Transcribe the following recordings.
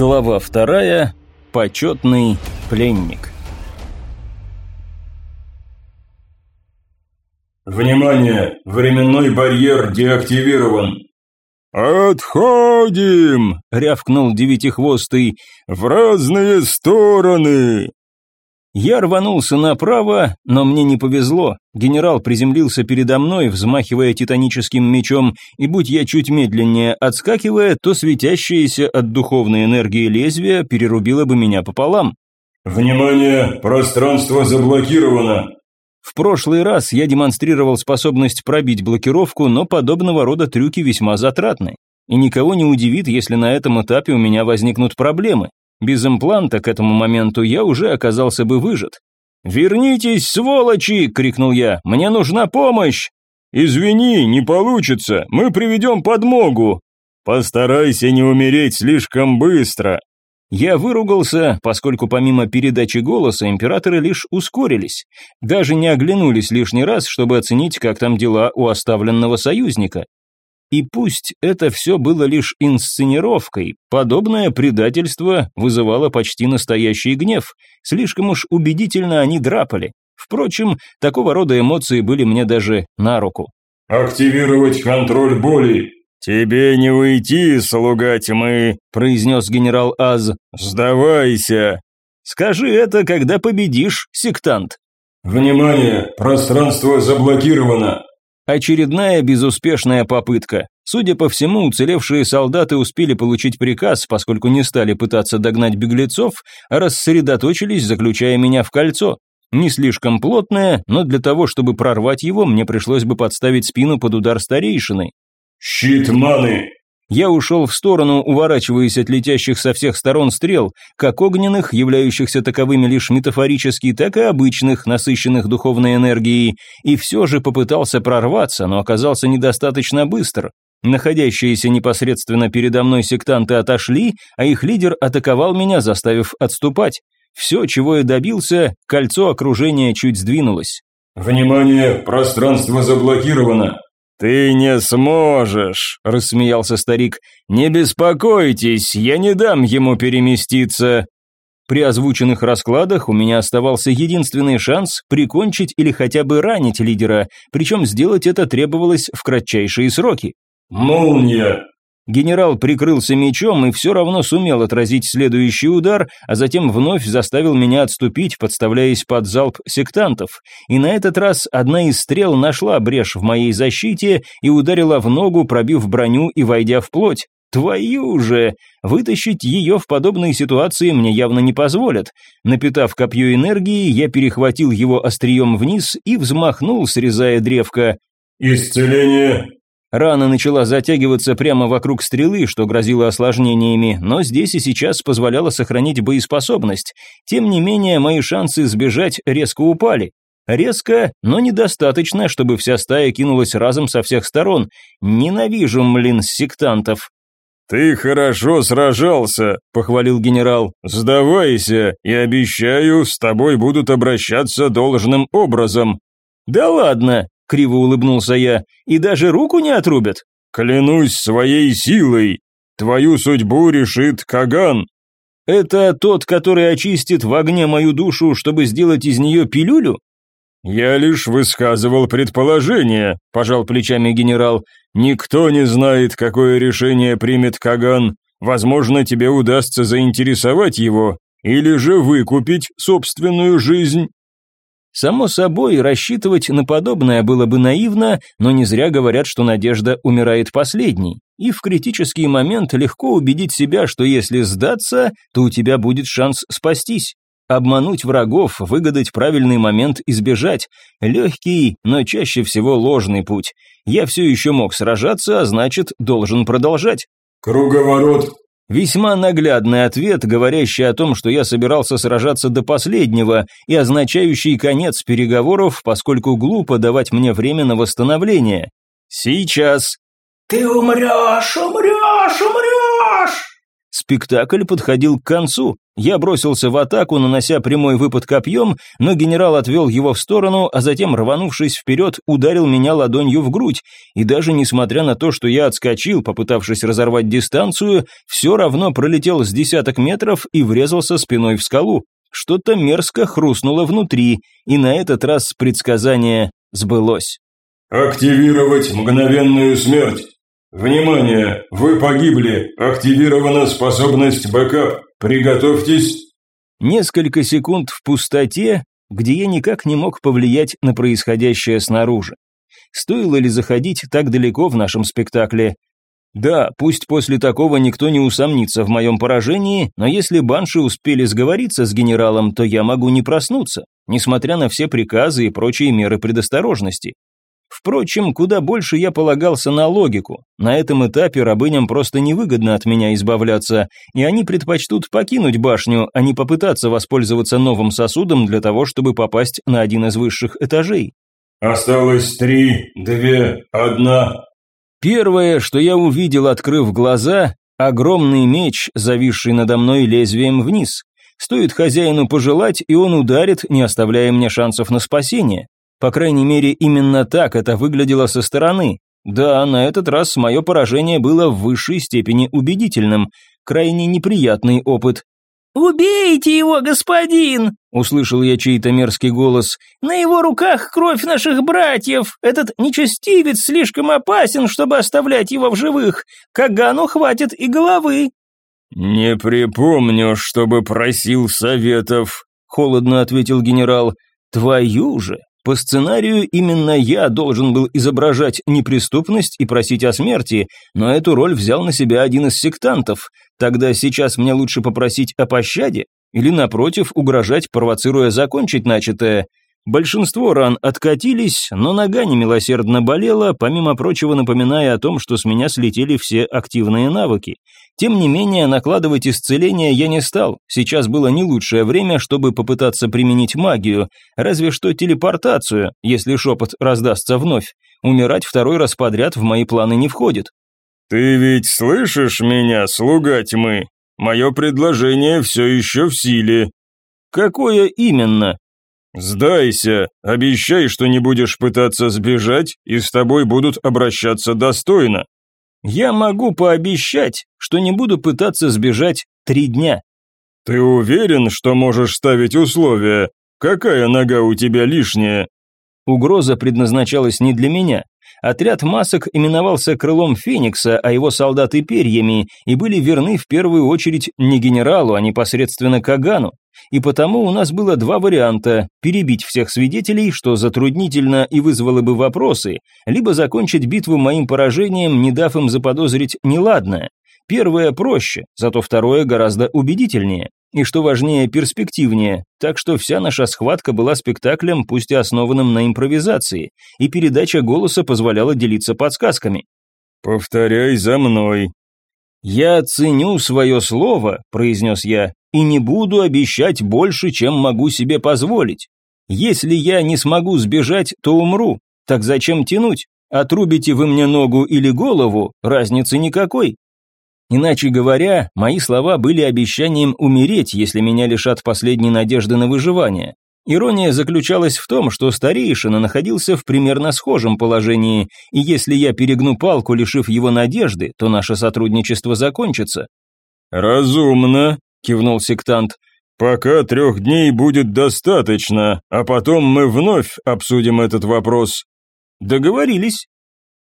Глава вторая. Почетный пленник. Внимание! Временной барьер деактивирован. «Отходим!» — рявкнул девятихвостый. «В разные стороны!» Я рванулся направо, но мне не повезло. Генерал приземлился передо мной, взмахивая титаническим мечом, и будь я чуть медленнее отскакивая, то светящееся от духовной энергии лезвие перерубило бы меня пополам. «Внимание! Пространство заблокировано!» В прошлый раз я демонстрировал способность пробить блокировку, но подобного рода трюки весьма затратны. И никого не удивит, если на этом этапе у меня возникнут проблемы. Без импланта к этому моменту я уже оказался бы выжат. «Вернитесь, сволочи!» – крикнул я. «Мне нужна помощь!» «Извини, не получится, мы приведем подмогу!» «Постарайся не умереть слишком быстро!» Я выругался, поскольку помимо передачи голоса императоры лишь ускорились. Даже не оглянулись лишний раз, чтобы оценить, как там дела у оставленного союзника. И пусть это все было лишь инсценировкой, подобное предательство вызывало почти настоящий гнев, слишком уж убедительно они драпали. Впрочем, такого рода эмоции были мне даже на руку. «Активировать контроль боли!» «Тебе не уйти, слуга тьмы», – произнес генерал Аз. «Сдавайся!» «Скажи это, когда победишь, сектант!» «Внимание! Пространство заблокировано!» Очередная безуспешная попытка. Судя по всему, уцелевшие солдаты успели получить приказ, поскольку не стали пытаться догнать беглецов, а рассредоточились, заключая меня в кольцо. Не слишком плотное, но для того, чтобы прорвать его, мне пришлось бы подставить спину под удар старейшины. «Щит маны!» Я ушел в сторону, уворачиваясь от летящих со всех сторон стрел, как огненных, являющихся таковыми лишь метафорически, так и обычных, насыщенных духовной энергией, и все же попытался прорваться, но оказался недостаточно быстр. Находящиеся непосредственно передо мной сектанты отошли, а их лидер атаковал меня, заставив отступать. Все, чего я добился, кольцо окружения чуть сдвинулось. «Внимание, пространство заблокировано!» «Ты не сможешь», – рассмеялся старик. «Не беспокойтесь, я не дам ему переместиться». При озвученных раскладах у меня оставался единственный шанс прикончить или хотя бы ранить лидера, причем сделать это требовалось в кратчайшие сроки. «Молния!» Генерал прикрылся мечом и все равно сумел отразить следующий удар, а затем вновь заставил меня отступить, подставляясь под залп сектантов. И на этот раз одна из стрел нашла брешь в моей защите и ударила в ногу, пробив броню и войдя в плоть. Твою же! Вытащить ее в подобной ситуации мне явно не позволят. Напитав копье энергии, я перехватил его острием вниз и взмахнул, срезая древко. «Исцеление!» Рана начала затягиваться прямо вокруг стрелы, что грозило осложнениями, но здесь и сейчас позволяло сохранить боеспособность. Тем не менее, мои шансы сбежать резко упали. Резко, но недостаточно, чтобы вся стая кинулась разом со всех сторон. Ненавижу, млин, сектантов. «Ты хорошо сражался», — похвалил генерал. «Сдавайся, и обещаю, с тобой будут обращаться должным образом». «Да ладно», криво улыбнулся я, и даже руку не отрубят. Клянусь своей силой, твою судьбу решит Каган. Это тот, который очистит в огне мою душу, чтобы сделать из нее пилюлю? Я лишь высказывал предположение, пожал плечами генерал. Никто не знает, какое решение примет Каган. Возможно, тебе удастся заинтересовать его или же выкупить собственную жизнь. Само собой, рассчитывать на подобное было бы наивно, но не зря говорят, что надежда умирает последней. И в критический момент легко убедить себя, что если сдаться, то у тебя будет шанс спастись. Обмануть врагов, выгадать правильный момент избежать. Легкий, но чаще всего ложный путь. Я все еще мог сражаться, а значит, должен продолжать. «Круговорот Весьма наглядный ответ, говорящий о том, что я собирался сражаться до последнего и означающий конец переговоров, поскольку глупо давать мне время на восстановление. Сейчас. «Ты умрешь, умрешь, умрешь!» Спектакль подходил к концу. Я бросился в атаку, нанося прямой выпад копьем, но генерал отвел его в сторону, а затем, рванувшись вперед, ударил меня ладонью в грудь. И даже несмотря на то, что я отскочил, попытавшись разорвать дистанцию, все равно пролетел с десяток метров и врезался спиной в скалу. Что-то мерзко хрустнуло внутри, и на этот раз предсказание сбылось. «Активировать мгновенную смерть!» «Внимание! Вы погибли! Активирована способность бэкап! Приготовьтесь!» Несколько секунд в пустоте, где я никак не мог повлиять на происходящее снаружи. Стоило ли заходить так далеко в нашем спектакле? Да, пусть после такого никто не усомнится в моем поражении, но если банши успели сговориться с генералом, то я могу не проснуться, несмотря на все приказы и прочие меры предосторожности. Впрочем, куда больше я полагался на логику. На этом этапе рабыням просто невыгодно от меня избавляться, и они предпочтут покинуть башню, а не попытаться воспользоваться новым сосудом для того, чтобы попасть на один из высших этажей. «Осталось три, две, одна». Первое, что я увидел, открыв глаза, огромный меч, зависший надо мной лезвием вниз. Стоит хозяину пожелать, и он ударит, не оставляя мне шансов на спасение. По крайней мере, именно так это выглядело со стороны. Да, на этот раз мое поражение было в высшей степени убедительным. Крайне неприятный опыт. «Убейте его, господин!» — услышал я чей-то мерзкий голос. «На его руках кровь наших братьев! Этот нечестивец слишком опасен, чтобы оставлять его в живых. Кагану хватит и головы!» «Не припомню, чтобы просил советов», — холодно ответил генерал. «Твою же! По сценарию именно я должен был изображать неприступность и просить о смерти, но эту роль взял на себя один из сектантов. Тогда сейчас мне лучше попросить о пощаде или, напротив, угрожать, провоцируя закончить начатое. Большинство ран откатились, но нога немилосердно болела, помимо прочего напоминая о том, что с меня слетели все активные навыки. Тем не менее, накладывать исцеление я не стал, сейчас было не лучшее время, чтобы попытаться применить магию, разве что телепортацию, если шепот раздастся вновь. Умирать второй раз подряд в мои планы не входит. «Ты ведь слышишь меня, слуга тьмы? Мое предложение все еще в силе». «Какое именно?» «Сдайся, обещай, что не будешь пытаться сбежать, и с тобой будут обращаться достойно». «Я могу пообещать, что не буду пытаться сбежать три дня». «Ты уверен, что можешь ставить условия? Какая нога у тебя лишняя?» Угроза предназначалась не для меня. Отряд масок именовался крылом Феникса, а его солдаты перьями, и были верны в первую очередь не генералу, а непосредственно Кагану. И потому у нас было два варианта – перебить всех свидетелей, что затруднительно и вызвало бы вопросы, либо закончить битву моим поражением, не дав им заподозрить неладное. Первое проще, зато второе гораздо убедительнее и, что важнее, перспективнее, так что вся наша схватка была спектаклем, пусть и основанным на импровизации, и передача голоса позволяла делиться подсказками. «Повторяй за мной». «Я ценю свое слово», – произнес я, – «и не буду обещать больше, чем могу себе позволить. Если я не смогу сбежать, то умру. Так зачем тянуть? Отрубите вы мне ногу или голову, разницы никакой. Иначе говоря, мои слова были обещанием умереть, если меня лишат последней надежды на выживание. Ирония заключалась в том, что старейшина находился в примерно схожем положении, и если я перегну палку, лишив его надежды, то наше сотрудничество закончится. «Разумно», – кивнул сектант. «Пока трех дней будет достаточно, а потом мы вновь обсудим этот вопрос». «Договорились»,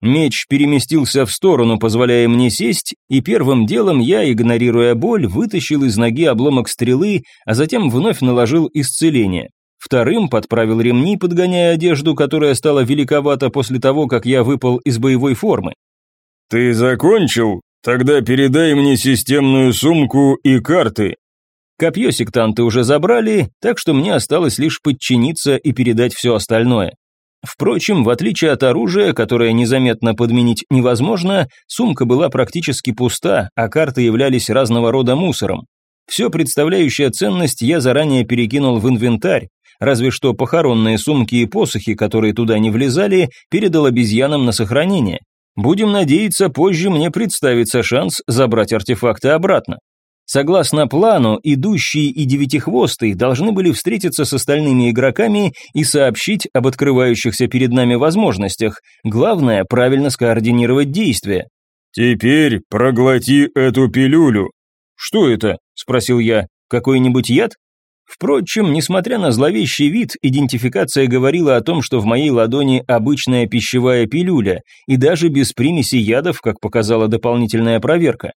Меч переместился в сторону, позволяя мне сесть, и первым делом я, игнорируя боль, вытащил из ноги обломок стрелы, а затем вновь наложил исцеление. Вторым подправил ремни, подгоняя одежду, которая стала великовата после того, как я выпал из боевой формы. «Ты закончил? Тогда передай мне системную сумку и карты». Копье сектанты уже забрали, так что мне осталось лишь подчиниться и передать все остальное. Впрочем, в отличие от оружия, которое незаметно подменить невозможно, сумка была практически пуста, а карты являлись разного рода мусором. Все представляющее ценность я заранее перекинул в инвентарь, разве что похоронные сумки и посохи, которые туда не влезали, передал обезьянам на сохранение. Будем надеяться, позже мне представится шанс забрать артефакты обратно. Согласно плану, идущий и девятихвостый должны были встретиться с остальными игроками и сообщить об открывающихся перед нами возможностях. Главное – правильно скоординировать действия. «Теперь проглоти эту пилюлю». «Что это?» – спросил я. «Какой-нибудь яд?» Впрочем, несмотря на зловещий вид, идентификация говорила о том, что в моей ладони обычная пищевая пилюля, и даже без примеси ядов, как показала дополнительная проверка.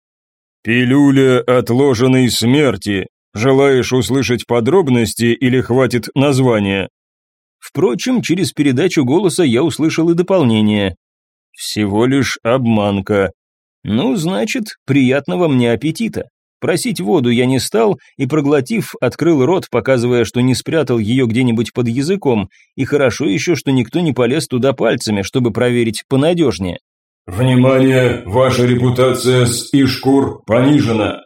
«Пилюля отложенной смерти. Желаешь услышать подробности или хватит названия?» Впрочем, через передачу голоса я услышал и дополнение. «Всего лишь обманка. Ну, значит, приятного мне аппетита». Просить воду я не стал и, проглотив, открыл рот, показывая, что не спрятал ее где-нибудь под языком, и хорошо еще, что никто не полез туда пальцами, чтобы проверить понадежнее. «Внимание! Ваша репутация с Ишкур понижена!»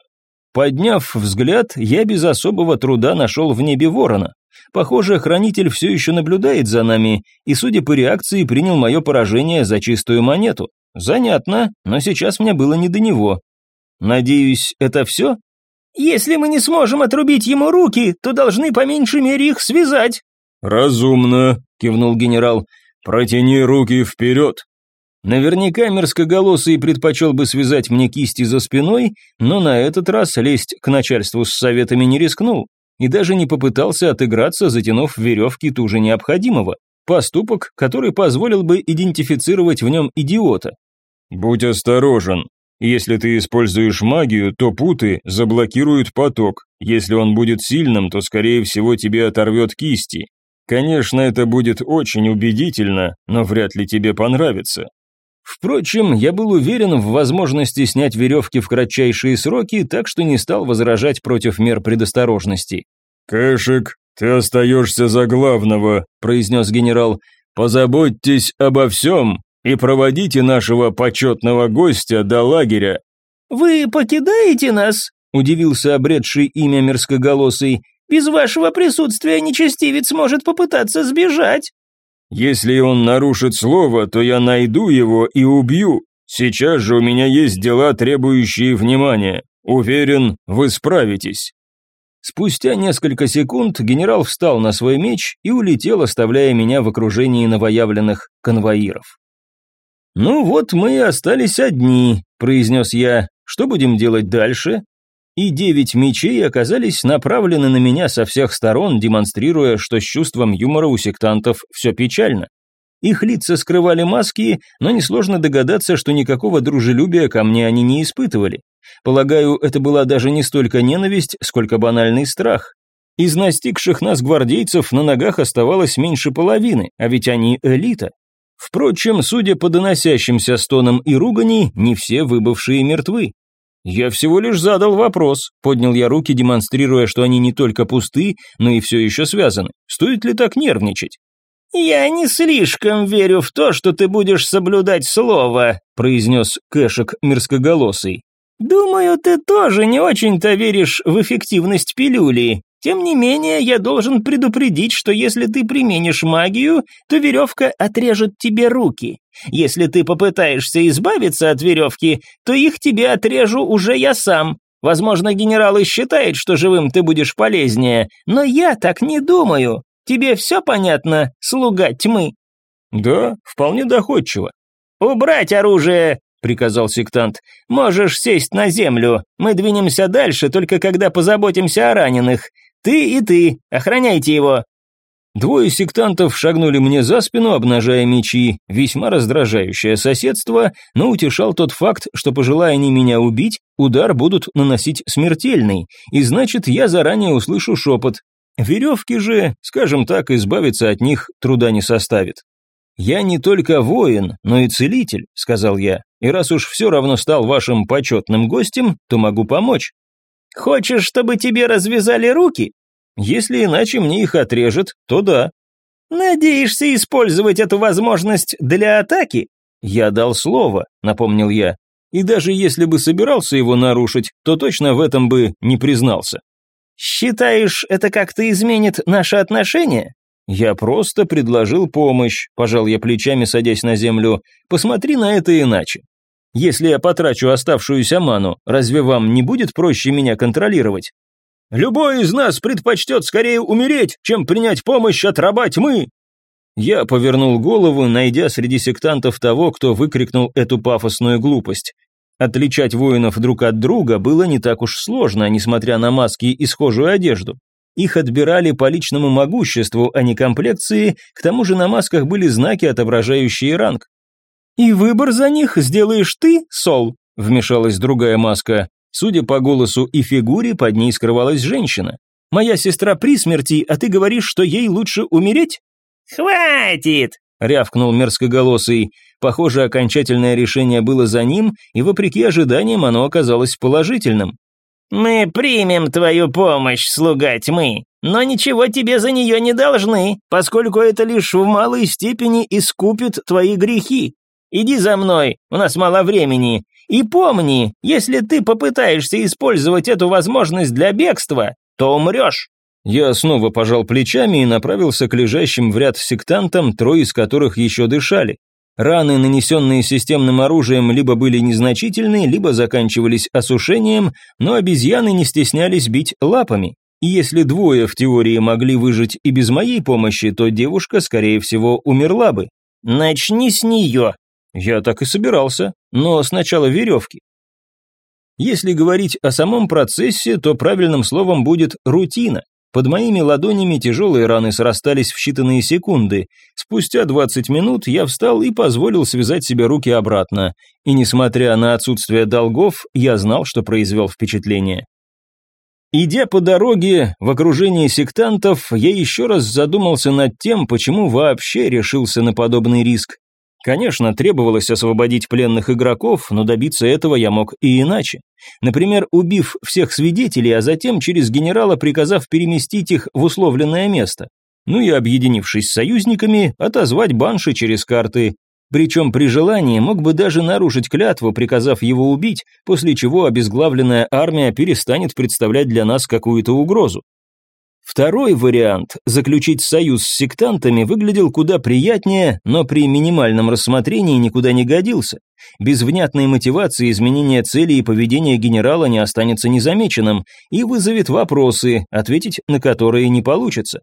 Подняв взгляд, я без особого труда нашел в небе ворона. Похоже, хранитель все еще наблюдает за нами, и, судя по реакции, принял мое поражение за чистую монету. Занятно, но сейчас мне было не до него. Надеюсь, это все? Если мы не сможем отрубить ему руки, то должны по меньшей мере их связать. Разумно, кивнул генерал. Протяни руки вперед. Наверняка мерзкоголосый предпочел бы связать мне кисти за спиной, но на этот раз лезть к начальству с советами не рискнул и даже не попытался отыграться, затянув веревки туже необходимого. Поступок, который позволил бы идентифицировать в нем идиота. «Будь осторожен», если ты используешь магию, то путы заблокируют поток. Если он будет сильным, то, скорее всего, тебе оторвет кисти. Конечно, это будет очень убедительно, но вряд ли тебе понравится. Впрочем, я был уверен в возможности снять веревки в кратчайшие сроки, так что не стал возражать против мер предосторожности. «Кэшек, ты остаешься за главного», – произнес генерал. «Позаботьтесь обо всем, и проводите нашего почетного гостя до лагеря». «Вы покидаете нас?» – удивился обретший имя мерзкоголосый. «Без вашего присутствия нечестивец может попытаться сбежать». «Если он нарушит слово, то я найду его и убью. Сейчас же у меня есть дела, требующие внимания. Уверен, вы справитесь». Спустя несколько секунд генерал встал на свой меч и улетел, оставляя меня в окружении новоявленных конвоиров. «Ну вот мы и остались одни», – произнес я. «Что будем делать дальше?» И девять мечей оказались направлены на меня со всех сторон, демонстрируя, что с чувством юмора у сектантов все печально. Их лица скрывали маски, но несложно догадаться, что никакого дружелюбия ко мне они не испытывали. Полагаю, это была даже не столько ненависть, сколько банальный страх. Из настигших нас гвардейцев на ногах оставалось меньше половины, а ведь они элита. Впрочем, судя по доносящимся стонам и ругани, не все выбывшие мертвы. «Я всего лишь задал вопрос», — поднял я руки, демонстрируя, что они не только пусты, но и все еще связаны. Стоит ли так нервничать? «Я не слишком верю в то, что ты будешь соблюдать слово», — произнес Кэшек мерзкоголосый. «Думаю, ты тоже не очень-то веришь в эффективность пилюли. Тем не менее, я должен предупредить, что если ты применишь магию, то веревка отрежет тебе руки. Если ты попытаешься избавиться от веревки, то их тебе отрежу уже я сам. Возможно, генерал и считает, что живым ты будешь полезнее, но я так не думаю. Тебе все понятно, слуга тьмы?» «Да, вполне доходчиво». «Убрать оружие!» — приказал сектант. «Можешь сесть на землю. Мы двинемся дальше, только когда позаботимся о раненых. «Ты и ты, охраняйте его!» Двое сектантов шагнули мне за спину, обнажая мечи. Весьма раздражающее соседство, но утешал тот факт, что, пожелая они меня убить, удар будут наносить смертельный, и значит, я заранее услышу шепот. Веревки же, скажем так, избавиться от них труда не составит. «Я не только воин, но и целитель», — сказал я, «и раз уж все равно стал вашим почетным гостем, то могу помочь». Хочешь, чтобы тебе развязали руки? Если иначе мне их отрежет, то да. Надеешься использовать эту возможность для атаки? Я дал слово, напомнил я. И даже если бы собирался его нарушить, то точно в этом бы не признался. Считаешь, это как-то изменит наши отношения? Я просто предложил помощь, пожал я плечами, садясь на землю. Посмотри на это иначе. Если я потрачу оставшуюся ману, разве вам не будет проще меня контролировать? Любой из нас предпочтет скорее умереть, чем принять помощь от раба тьмы. Я повернул голову, найдя среди сектантов того, кто выкрикнул эту пафосную глупость. Отличать воинов друг от друга было не так уж сложно, несмотря на маски и схожую одежду. Их отбирали по личному могуществу, а не комплекции, к тому же на масках были знаки, отображающие ранг. «И выбор за них сделаешь ты, Сол», — вмешалась другая маска. Судя по голосу и фигуре, под ней скрывалась женщина. «Моя сестра при смерти, а ты говоришь, что ей лучше умереть?» «Хватит!» — рявкнул мерзкоголосый. Похоже, окончательное решение было за ним, и вопреки ожиданиям оно оказалось положительным. «Мы примем твою помощь, слуга тьмы, но ничего тебе за нее не должны, поскольку это лишь в малой степени искупит твои грехи. Иди за мной, у нас мало времени. И помни, если ты попытаешься использовать эту возможность для бегства, то умрешь». Я снова пожал плечами и направился к лежащим в ряд сектантам, трое из которых еще дышали. Раны, нанесенные системным оружием, либо были незначительны, либо заканчивались осушением, но обезьяны не стеснялись бить лапами. И если двое в теории могли выжить и без моей помощи, то девушка, скорее всего, умерла бы. «Начни с нее», я так и собирался, но сначала веревки. Если говорить о самом процессе, то правильным словом будет рутина. Под моими ладонями тяжелые раны срастались в считанные секунды. Спустя 20 минут я встал и позволил связать себе руки обратно. И несмотря на отсутствие долгов, я знал, что произвел впечатление. Идя по дороге в окружении сектантов, я еще раз задумался над тем, почему вообще решился на подобный риск. Конечно, требовалось освободить пленных игроков, но добиться этого я мог и иначе. Например, убив всех свидетелей, а затем через генерала приказав переместить их в условленное место. Ну и объединившись с союзниками, отозвать банши через карты. Причем при желании мог бы даже нарушить клятву, приказав его убить, после чего обезглавленная армия перестанет представлять для нас какую-то угрозу. Второй вариант – заключить союз с сектантами выглядел куда приятнее, но при минимальном рассмотрении никуда не годился. Без внятной мотивации изменение цели и поведения генерала не останется незамеченным и вызовет вопросы, ответить на которые не получится.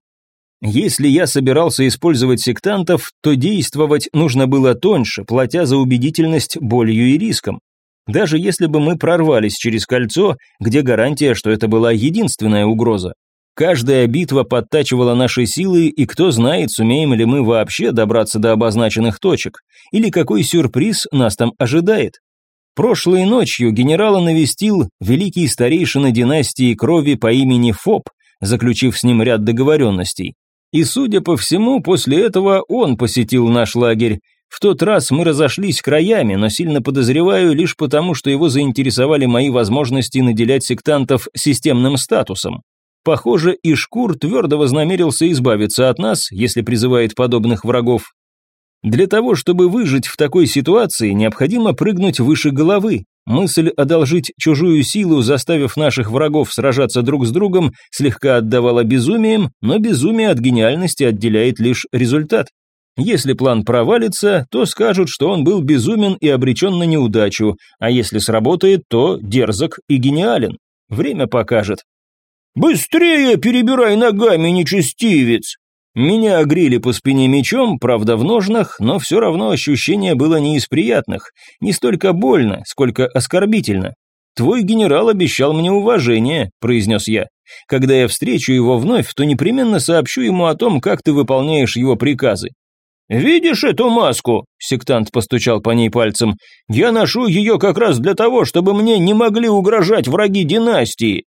Если я собирался использовать сектантов, то действовать нужно было тоньше, платя за убедительность болью и риском. Даже если бы мы прорвались через кольцо, где гарантия, что это была единственная угроза? Каждая битва подтачивала наши силы, и кто знает, сумеем ли мы вообще добраться до обозначенных точек, или какой сюрприз нас там ожидает. Прошлой ночью генерала навестил великий старейшина династии крови по имени Фоб, заключив с ним ряд договоренностей. И, судя по всему, после этого он посетил наш лагерь. В тот раз мы разошлись краями, но сильно подозреваю лишь потому, что его заинтересовали мои возможности наделять сектантов системным статусом. Похоже, и Шкур твердо вознамерился избавиться от нас, если призывает подобных врагов. Для того, чтобы выжить в такой ситуации, необходимо прыгнуть выше головы. Мысль одолжить чужую силу, заставив наших врагов сражаться друг с другом, слегка отдавала безумием, но безумие от гениальности отделяет лишь результат. Если план провалится, то скажут, что он был безумен и обречен на неудачу, а если сработает, то дерзок и гениален. Время покажет. «Быстрее перебирай ногами, нечестивец!» Меня огрели по спине мечом, правда в ножнах, но все равно ощущение было не из приятных, не столько больно, сколько оскорбительно. «Твой генерал обещал мне уважение», – произнес я. «Когда я встречу его вновь, то непременно сообщу ему о том, как ты выполняешь его приказы». «Видишь эту маску?» – сектант постучал по ней пальцем. «Я ношу ее как раз для того, чтобы мне не могли угрожать враги династии.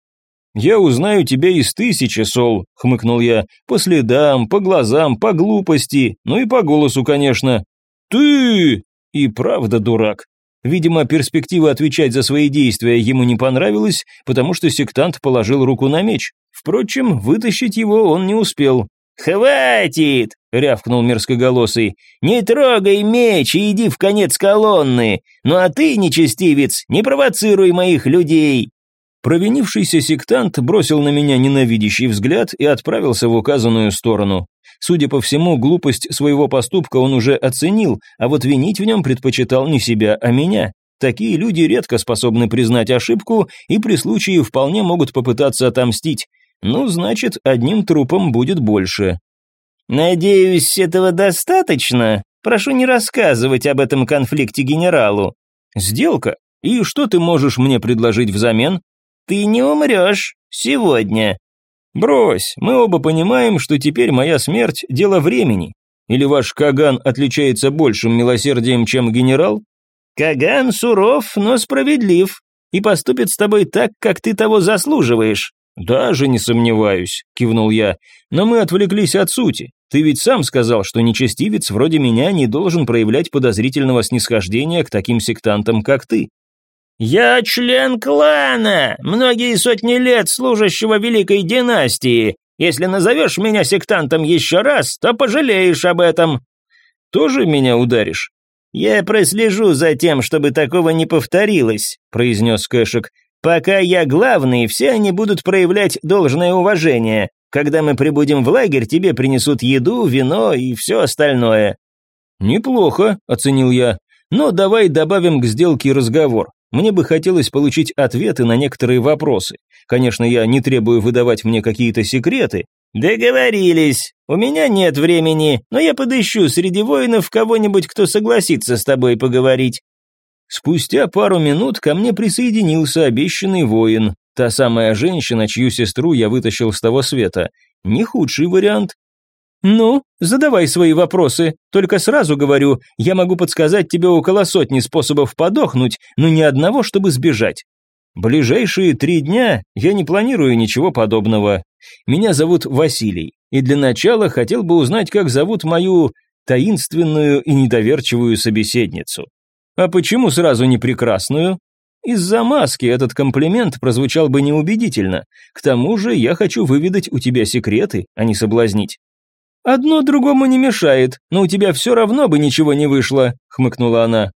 «Я узнаю тебя из тысячи, Сол», — хмыкнул я, — «по следам, по глазам, по глупости, ну и по голосу, конечно». «Ты!» И правда дурак. Видимо, перспектива отвечать за свои действия ему не понравилась, потому что сектант положил руку на меч. Впрочем, вытащить его он не успел. «Хватит!» — рявкнул мерзкоголосый. «Не трогай меч и иди в конец колонны! Ну а ты, нечестивец, не провоцируй моих людей!» Провинившийся сектант бросил на меня ненавидящий взгляд и отправился в указанную сторону. Судя по всему, глупость своего поступка он уже оценил, а вот винить в нем предпочитал не себя, а меня. Такие люди редко способны признать ошибку и при случае вполне могут попытаться отомстить. Ну, значит, одним трупом будет больше. «Надеюсь, этого достаточно? Прошу не рассказывать об этом конфликте генералу». «Сделка? И что ты можешь мне предложить взамен?» «Ты не умрешь. Сегодня». «Брось, мы оба понимаем, что теперь моя смерть – дело времени. Или ваш Каган отличается большим милосердием, чем генерал?» «Каган суров, но справедлив, и поступит с тобой так, как ты того заслуживаешь». «Даже не сомневаюсь», – кивнул я. «Но мы отвлеклись от сути. Ты ведь сам сказал, что нечестивец вроде меня не должен проявлять подозрительного снисхождения к таким сектантам, как ты». «Я член клана, многие сотни лет служащего великой династии. Если назовешь меня сектантом еще раз, то пожалеешь об этом». «Тоже меня ударишь?» «Я прослежу за тем, чтобы такого не повторилось», – произнес Кэшек. «Пока я главный, все они будут проявлять должное уважение. Когда мы прибудем в лагерь, тебе принесут еду, вино и все остальное». «Неплохо», – оценил я. «Но давай добавим к сделке разговор. Мне бы хотелось получить ответы на некоторые вопросы. Конечно, я не требую выдавать мне какие-то секреты, «Договорились. У меня нет времени, но я подыщу среди воинов кого-нибудь, кто согласится с тобой поговорить». Спустя пару минут ко мне присоединился обещанный воин, та самая женщина, чью сестру я вытащил с того света. Не худший вариант. «Ну, задавай свои вопросы. Только сразу говорю, я могу подсказать тебе около сотни способов подохнуть, но ни одного, чтобы сбежать. Ближайшие три дня я не планирую ничего подобного. Меня зовут Василий, и для начала хотел бы узнать, как зовут мою таинственную и недоверчивую собеседницу. А почему сразу не прекрасную? Из-за маски этот комплимент прозвучал бы неубедительно. К тому же я хочу выведать у тебя секреты, а не соблазнить. «Одно другому не мешает, но у тебя все равно бы ничего не вышло», — хмыкнула она.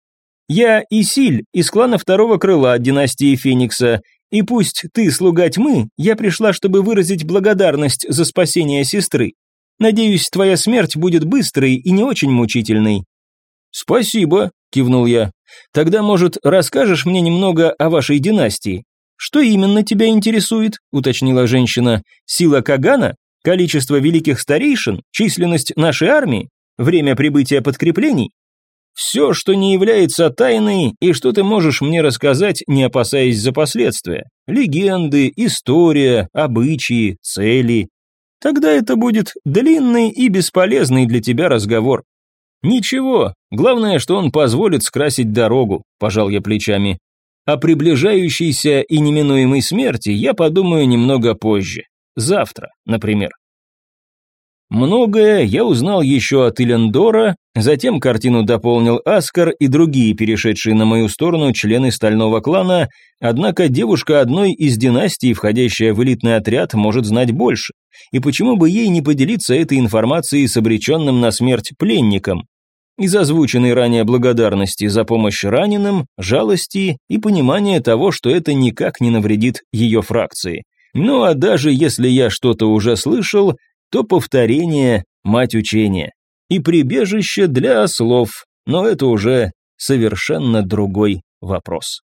«Я Исиль из клана второго крыла династии Феникса, и пусть ты слуга тьмы, я пришла, чтобы выразить благодарность за спасение сестры. Надеюсь, твоя смерть будет быстрой и не очень мучительной». «Спасибо», – кивнул я. «Тогда, может, расскажешь мне немного о вашей династии?» «Что именно тебя интересует?» – уточнила женщина. «Сила Кагана? Количество великих старейшин? Численность нашей армии? Время прибытия подкреплений?» Все, что не является тайной, и что ты можешь мне рассказать, не опасаясь за последствия. Легенды, история, обычаи, цели. Тогда это будет длинный и бесполезный для тебя разговор. Ничего, главное, что он позволит скрасить дорогу, пожал я плечами. О приближающейся и неминуемой смерти я подумаю немного позже. Завтра, например. Многое я узнал еще от Илендора, затем картину дополнил Аскар и другие перешедшие на мою сторону члены стального клана, однако девушка одной из династий, входящая в элитный отряд, может знать больше. И почему бы ей не поделиться этой информацией с обреченным на смерть пленником? Из озвученной ранее благодарности за помощь раненым, жалости и понимания того, что это никак не навредит ее фракции. Ну а даже если я что-то уже слышал, то повторение – мать учения, и прибежище для ослов, но это уже совершенно другой вопрос.